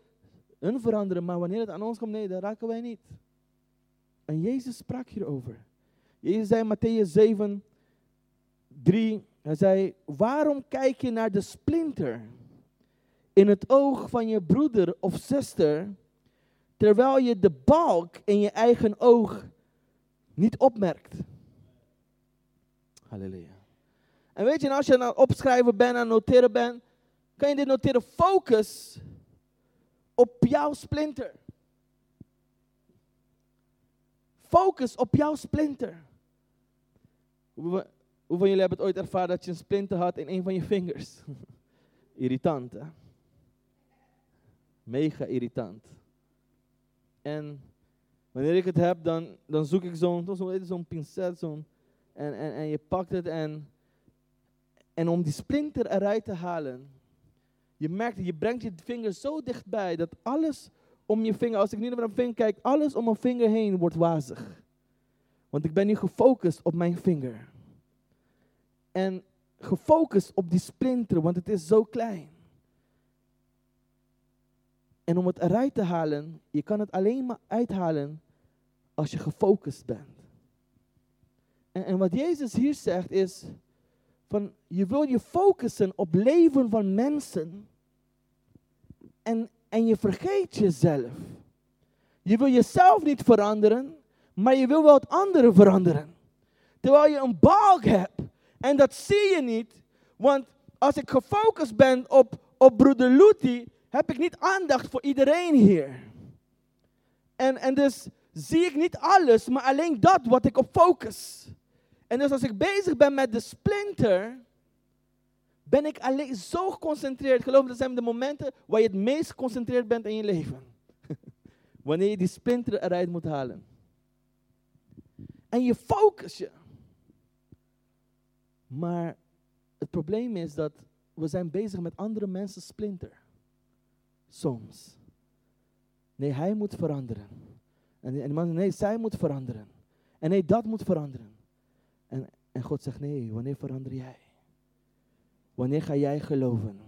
hun veranderen, maar wanneer het aan ons komt, nee, daar raken wij niet. En Jezus sprak hierover. Jezus zei in Matthäus 7, 3, hij zei, waarom kijk je naar de splinter in het oog van je broeder of zuster, terwijl je de balk in je eigen oog niet opmerkt? Halleluja. En weet je, als je aan opschrijven bent, aan noteren bent, kan je dit noteren. Focus op jouw splinter. Focus op jouw splinter. Hoe van jullie hebben het ooit ervaren dat je een splinter had in een van je vingers? Irritant, hè? Mega irritant. En wanneer ik het heb, dan, dan zoek ik zo'n zo, zo'n pincet, zo'n en, en, en je pakt het en, en om die splinter eruit te halen, je merkt dat je brengt je vinger zo dichtbij dat alles om je vinger, als ik nu naar mijn vinger kijk, alles om mijn vinger heen wordt wazig. Want ik ben nu gefocust op mijn vinger. En gefocust op die splinter, want het is zo klein. En om het eruit te halen, je kan het alleen maar uithalen als je gefocust bent. En, wat Jezus hier zegt is, van je wil je focussen op leven van mensen en, en je vergeet jezelf. Je wil jezelf niet veranderen, maar je wil wel het andere veranderen. Terwijl je een balk hebt En dat zie je niet, want als ik gefocust ben op, op broeder Luti, heb ik niet aandacht voor iedereen hier. En, en dus zie ik niet alles, maar alleen dat wat ik op focus. En dus als ik bezig ben met de splinter, ben ik alleen zo geconcentreerd. Geloof me, dat zijn de momenten waar je het meest geconcentreerd bent in je leven. Wanneer je die splinter eruit moet halen. En je focus je. Maar het probleem is dat we zijn bezig met andere mensen splinter. Soms. Nee, hij moet veranderen. En man, nee, zij moet veranderen. En nee, dat moet veranderen. En, en God zegt, nee, wanneer verander jij? Wanneer ga jij geloven?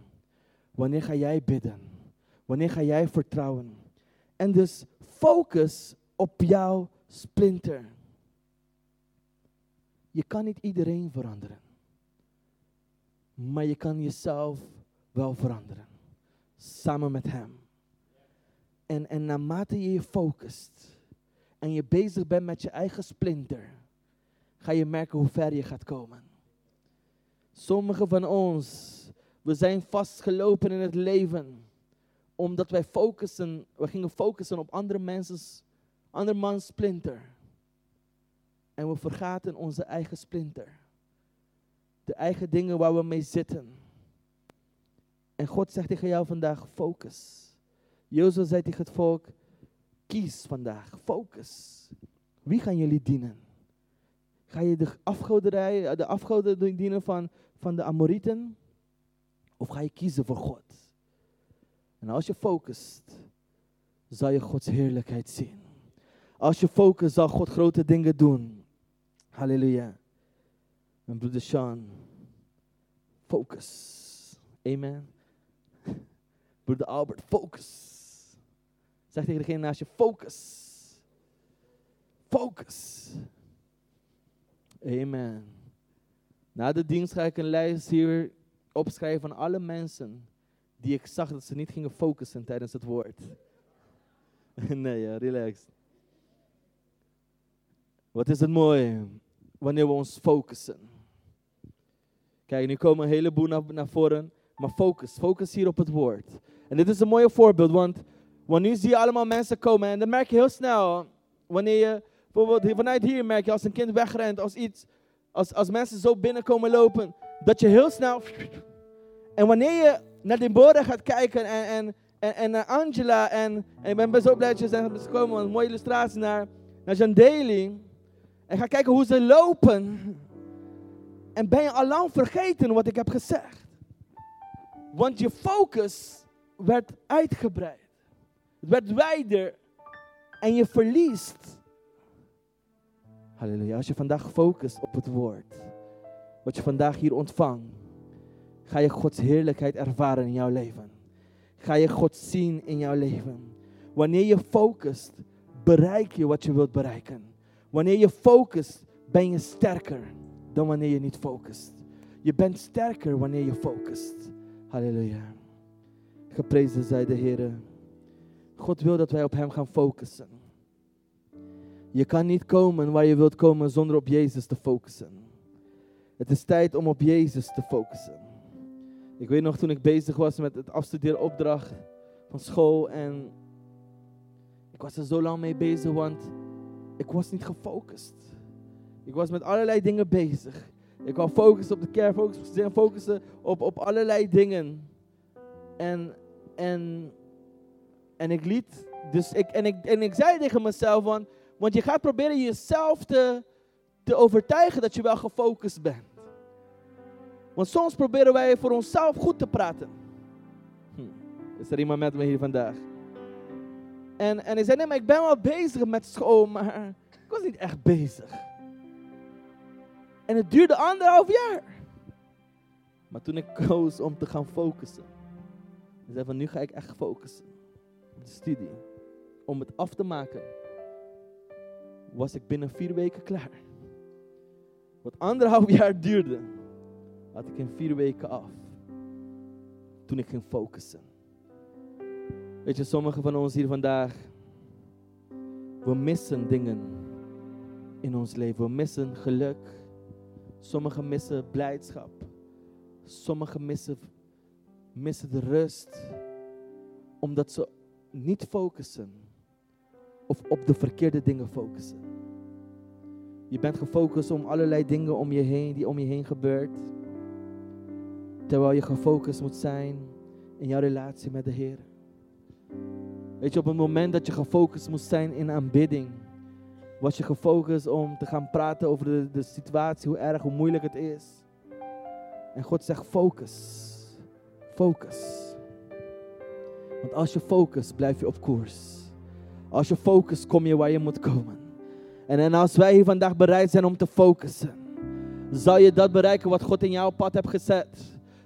Wanneer ga jij bidden? Wanneer ga jij vertrouwen? En dus focus op jouw splinter. Je kan niet iedereen veranderen. Maar je kan jezelf wel veranderen. Samen met Hem. En, en naarmate je je focust en je bezig bent met je eigen splinter, ga je merken hoe ver je gaat komen. Sommigen van ons, we zijn vastgelopen in het leven omdat wij focussen, we gingen focussen op andere mensen's, andermans splinter. En we vergaten onze eigen splinter. De eigen dingen waar we mee zitten. En God zegt tegen jou vandaag, focus. Jozef zei tegen het volk, kies vandaag, focus. Wie gaan jullie dienen? Ga je de afgoderij, de afgoden dienen van, van de Amorieten? Of ga je kiezen voor God? En als je focust, zal je Gods heerlijkheid zien. Als je focust, zal God grote dingen doen. Halleluja. En broeder Sean, focus. Amen. Broeder Albert, focus. Zeg tegen degene naast je, focus. Focus. Amen. Na de dienst ga ik een lijst hier opschrijven van alle mensen die ik zag dat ze niet gingen focussen tijdens het woord. nee, ja, relax. Wat is het mooi wanneer we ons focussen. Kijk, nu komen een heleboel naar, naar voren, maar focus, focus hier op het woord. En dit is een mooi voorbeeld, want, want nu zie je allemaal mensen komen en dan merk je heel snel, wanneer je, bijvoorbeeld vanuit hier merk je als een kind wegrent, als iets, als, als mensen zo binnenkomen lopen, dat je heel snel, en wanneer je naar Deborah gaat kijken en, en, en, naar Angela en, en ik ben zo blij dat je zijn gekomen, een mooie illustratie naar, naar Jan Daly. En ga kijken hoe ze lopen. En ben je al lang vergeten wat ik heb gezegd. Want je focus werd uitgebreid. Het werd wijder. En je verliest. Halleluja. Als je vandaag focust op het woord. Wat je vandaag hier ontvangt ga je Gods heerlijkheid ervaren in jouw leven. Ga je God zien in jouw leven. Wanneer je focust, bereik je wat je wilt bereiken. Wanneer je focust, ben je sterker dan wanneer je niet focust. Je bent sterker wanneer je focust. Halleluja. Geprezen zij de Heer. God wil dat wij op Hem gaan focussen. Je kan niet komen waar je wilt komen zonder op Jezus te focussen. Het is tijd om op Jezus te focussen. Ik weet nog toen ik bezig was met het afstuderen opdracht van school en ik was er zo lang mee bezig, want ik was niet gefocust. Ik was met allerlei dingen bezig. Ik wou focussen op de kerk, focussen, focussen op, op allerlei dingen. En, en, en ik liet, dus ik, en, ik, en ik zei tegen mezelf, want, want je gaat proberen jezelf te, te overtuigen dat je wel gefocust bent. Want soms proberen wij voor onszelf goed te praten. Hm. Is er iemand met me hier vandaag? En, en ik zei, nee, maar ik ben wel bezig met school, maar ik was niet echt bezig. En het duurde anderhalf jaar. Maar toen ik koos om te gaan focussen. Ik zei van, nu ga ik echt focussen op de studie. Om het af te maken. Was ik binnen vier weken klaar. Wat anderhalf jaar duurde had ik in vier weken af. Toen ik ging focussen. Weet je, sommigen van ons hier vandaag, we missen dingen in ons leven. We missen geluk. Sommigen missen blijdschap. Sommigen missen, missen de rust. Omdat ze niet focussen. Of op de verkeerde dingen focussen. Je bent gefocust om allerlei dingen om je heen, die om je heen gebeurt. Terwijl je gefocust moet zijn in jouw relatie met de Heer. Weet je, op het moment dat je gefocust moest zijn in aanbidding, was je gefocust om te gaan praten over de, de situatie, hoe erg, hoe moeilijk het is. En God zegt focus. Focus. Want als je focust, blijf je op koers. Als je focust, kom je waar je moet komen. En, en als wij hier vandaag bereid zijn om te focussen, zal je dat bereiken wat God in jouw pad hebt gezet.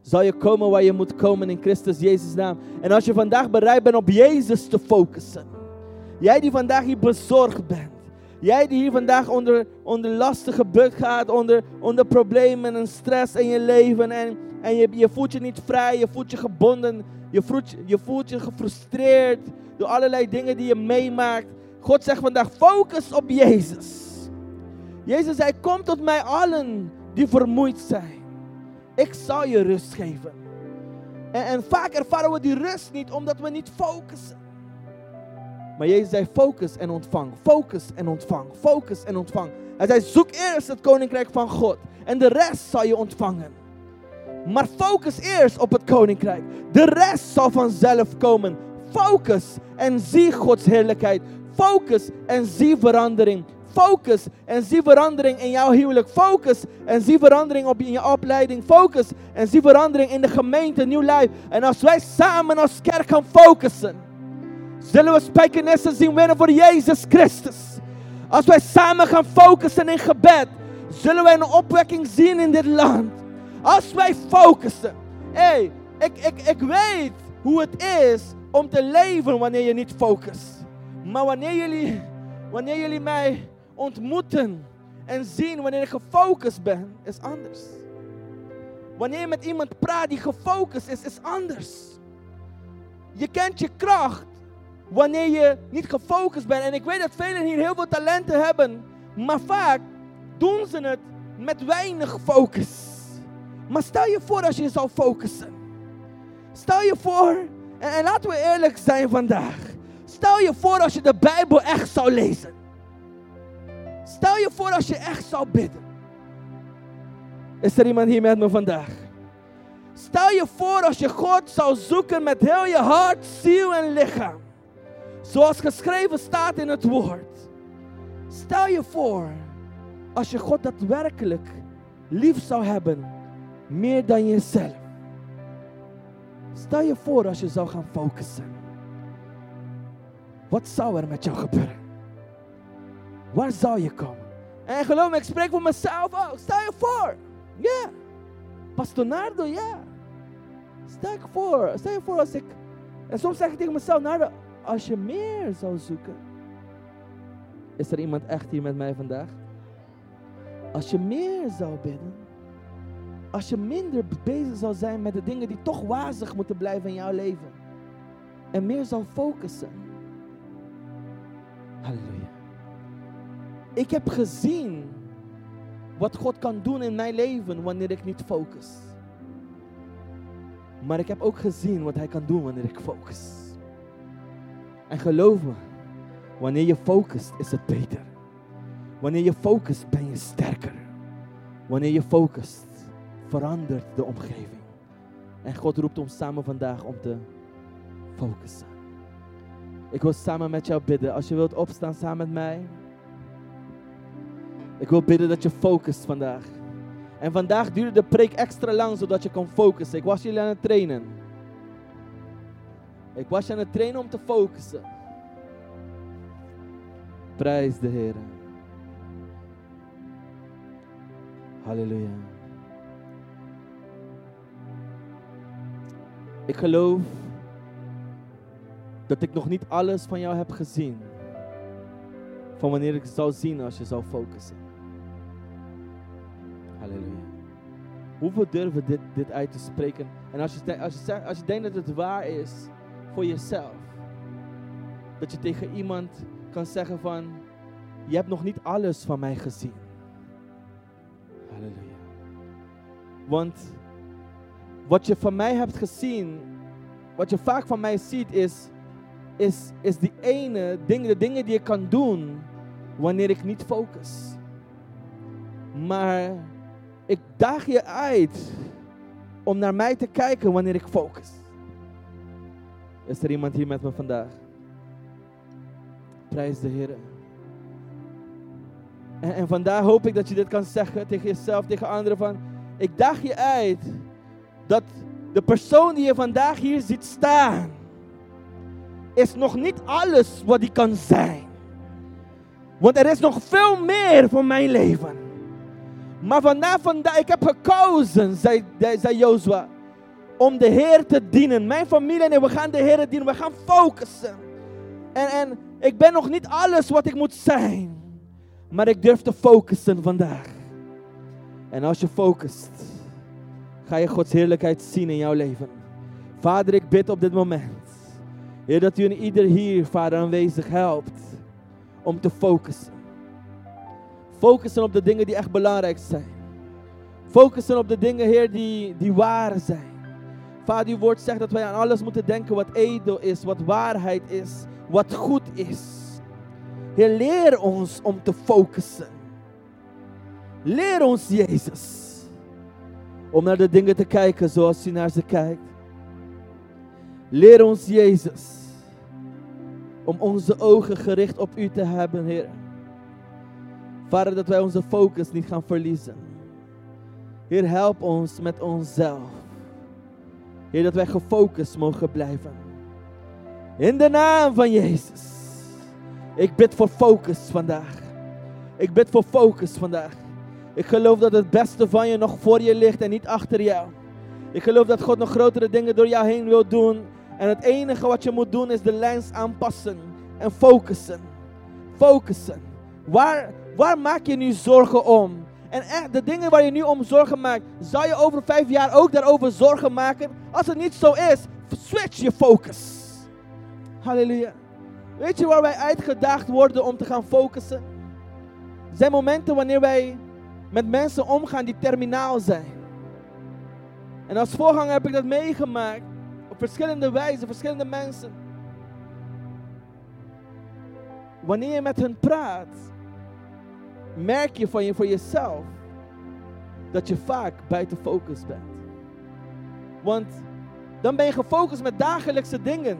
Zal je komen waar je moet komen in Christus Jezus' naam. En als je vandaag bereid bent op Jezus te focussen. Jij die vandaag hier bezorgd bent. Jij die hier vandaag onder, onder lastige buk gaat, onder, onder problemen en stress in je leven. En, en je, je voelt je niet vrij, je voelt je gebonden, je voelt, je voelt je gefrustreerd door allerlei dingen die je meemaakt. God zegt vandaag, focus op Jezus. Jezus zei, kom tot mij allen die vermoeid zijn. Ik zal je rust geven. En, en vaak ervaren we die rust niet omdat we niet focussen. Maar Jezus zei focus en ontvang, focus en ontvang, focus en ontvang. Hij zei zoek eerst het koninkrijk van God en de rest zal je ontvangen. Maar focus eerst op het koninkrijk. De rest zal vanzelf komen. Focus en zie Gods heerlijkheid. Focus en zie verandering. Focus en zie verandering in jouw huwelijk. Focus en zie verandering op in je opleiding. Focus en zie verandering in de gemeente Nieuw Life. En als wij samen als kerk gaan focussen, zullen we spijkenissen zien winnen voor Jezus Christus. Als wij samen gaan focussen in gebed, zullen wij een opwekking zien in dit land. Als wij focussen. Hé, hey, ik, ik, ik weet hoe het is om te leven wanneer je niet focust. Maar wanneer jullie, wanneer jullie mij ontmoeten en zien wanneer ik gefocust ben, is anders. Wanneer je met iemand praat die gefocust is, is anders. Je kent je kracht wanneer je niet gefocust bent. En ik weet dat velen hier heel veel talenten hebben, maar vaak doen ze het met weinig focus. Maar stel je voor als je zou focussen. Stel je voor, en, en laten we eerlijk zijn vandaag. Stel je voor als je de Bijbel echt zou lezen. Stel je voor als je echt zou bidden. Is er iemand hier met me vandaag? Stel je voor als je God zou zoeken met heel je hart, ziel en lichaam. Zoals geschreven staat in het woord. Stel je voor als je God daadwerkelijk lief zou hebben, meer dan jezelf. Stel je voor als je zou gaan focussen. Wat zou er met jou gebeuren? Waar zou je komen? En geloof me, ik spreek voor mezelf ook. Stel je voor. Ja. Yeah. Pastor Nardo, ja. Stel je voor. Stel je voor als ik... En soms zeg ik tegen mezelf, Nardo, als je meer zou zoeken. Is er iemand echt hier met mij vandaag? Als je meer zou bidden. Als je minder bezig zou zijn met de dingen die toch wazig moeten blijven in jouw leven. En meer zou focussen. Halleluja. Ik heb gezien wat God kan doen in mijn leven wanneer ik niet focus. Maar ik heb ook gezien wat Hij kan doen wanneer ik focus. En geloof me, wanneer je focust is het beter. Wanneer je focust ben je sterker. Wanneer je focust verandert de omgeving. En God roept ons samen vandaag om te focussen. Ik wil samen met jou bidden. Als je wilt opstaan samen met mij. Ik wil bidden dat je focust vandaag. En vandaag duurde de preek extra lang zodat je kon focussen. Ik was jullie aan het trainen. Ik was je aan het trainen om te focussen. Prijs de Heer. Halleluja. Ik geloof dat ik nog niet alles van jou heb gezien. Van wanneer ik zou zien als je zou focussen. Halleluja. Hoeveel durven dit, dit uit te spreken? En als je, als, je, als je denkt dat het waar is voor jezelf. Dat je tegen iemand kan zeggen van, je hebt nog niet alles van mij gezien. Halleluja. Want wat je van mij hebt gezien, wat je vaak van mij ziet, is, is, is die ene ding, de dingen die ik kan doen wanneer ik niet focus. Maar ik daag je uit om naar mij te kijken wanneer ik focus. Is er iemand hier met me vandaag? Prijs de Heer. En, en vandaar hoop ik dat je dit kan zeggen tegen jezelf, tegen anderen van, ik daag je uit dat de persoon die je vandaag hier ziet staan, is nog niet alles wat hij kan zijn. Want er is nog veel meer voor mijn leven. Maar vandaag, vandaag ik heb gekozen, zei, zei Jozua, om de Heer te dienen. Mijn familie en we gaan de Heer dienen. We gaan focussen. En, en ik ben nog niet alles wat ik moet zijn. Maar ik durf te focussen vandaag. En als je focust, ga je Gods heerlijkheid zien in jouw leven. Vader, ik bid op dit moment. Heer, dat u en ieder hier, Vader, aanwezig helpt om te focussen. Focussen op de dingen die echt belangrijk zijn. Focussen op de dingen, Heer, die, die waar zijn. Vader, uw woord zegt dat wij aan alles moeten denken wat edel is, wat waarheid is, wat goed is. Heer, leer ons om te focussen. Leer ons, Jezus, om naar de dingen te kijken zoals u naar ze kijkt. Leer ons, Jezus, om onze ogen gericht op u te hebben, Heer. Vader, dat wij onze focus niet gaan verliezen. Heer, help ons met onszelf. Heer, dat wij gefocust mogen blijven. In de naam van Jezus. Ik bid voor focus vandaag. Ik bid voor focus vandaag. Ik geloof dat het beste van je nog voor je ligt en niet achter jou. Ik geloof dat God nog grotere dingen door jou heen wil doen. En het enige wat je moet doen is de lijns aanpassen en focussen. Focussen. Waar, waar maak je nu zorgen om? En echt, de dingen waar je nu om zorgen maakt, zou je over vijf jaar ook daarover zorgen maken? Als het niet zo is, switch je focus. Halleluja. Weet je waar wij uitgedaagd worden om te gaan focussen? Er zijn momenten wanneer wij met mensen omgaan die terminaal zijn. En als voorganger heb ik dat meegemaakt. Op verschillende wijzen, verschillende mensen. Wanneer je met hen praat, merk je van je voor jezelf dat je vaak buiten focus bent. Want dan ben je gefocust met dagelijkse dingen.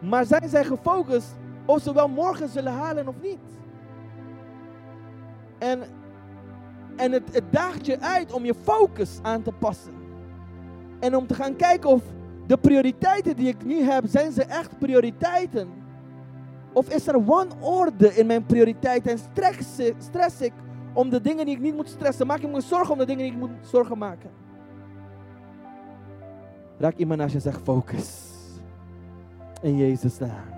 Maar zijn zij gefocust of ze wel morgen zullen halen of niet? En, en het, het daagt je uit om je focus aan te passen. En om te gaan kijken of de prioriteiten die ik nu heb, zijn ze echt prioriteiten? Of is er wanorde in mijn prioriteiten en stress, stress ik om de dingen die ik niet moet stressen? Maak ik me zorgen om de dingen die ik moet zorgen maken? Raak iemand naast je en zeg focus. In Jezus' naam.